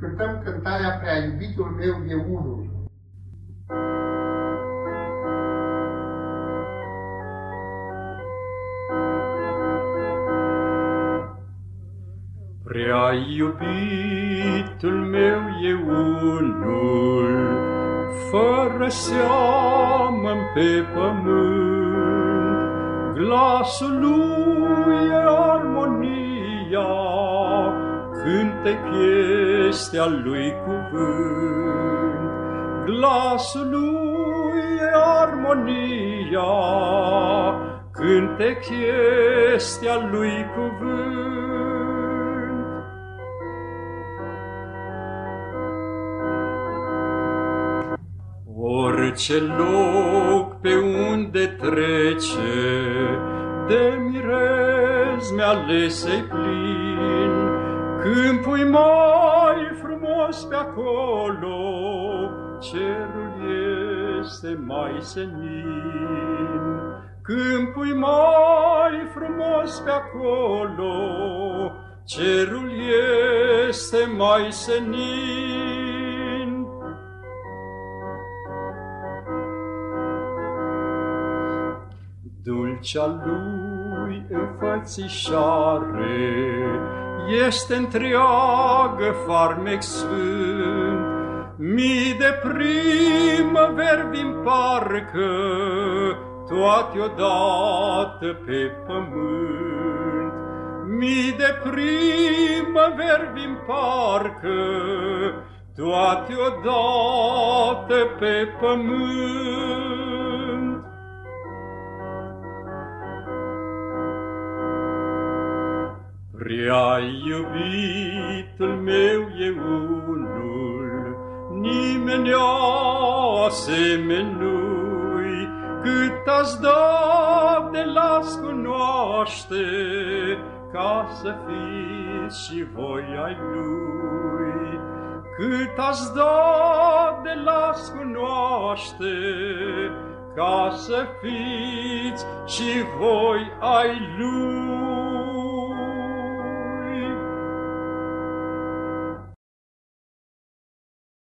cântăm cântarea Prea iubitul meu e unul. Prea iubitul meu e unul, fără seamă pe pământ, glasul lui e cânte piestea lui cuvânt. Glasul lui e armonia, cânte chestia lui cuvânt. Orice loc pe unde trece, de mirez mi-alese plin, Câmpul mai frumos pe acolo, cerul este mai senin. Câmpul mai frumos pe acolo, cerul este mai senin. Dulcea lui înfățișare, este întreagă farmec sfânt, Mii de primăveri din parcă, toate odată pe pământ. Mii de primăveri din parcă, toate odată pe pământ. Prea iubitul meu e unul, nimeni asemenui, cât ați dat de las cunoaște, ca să fiți și voi ai lui. Cât ați dat de las cunoaște, ca să fiți și voi ai lui.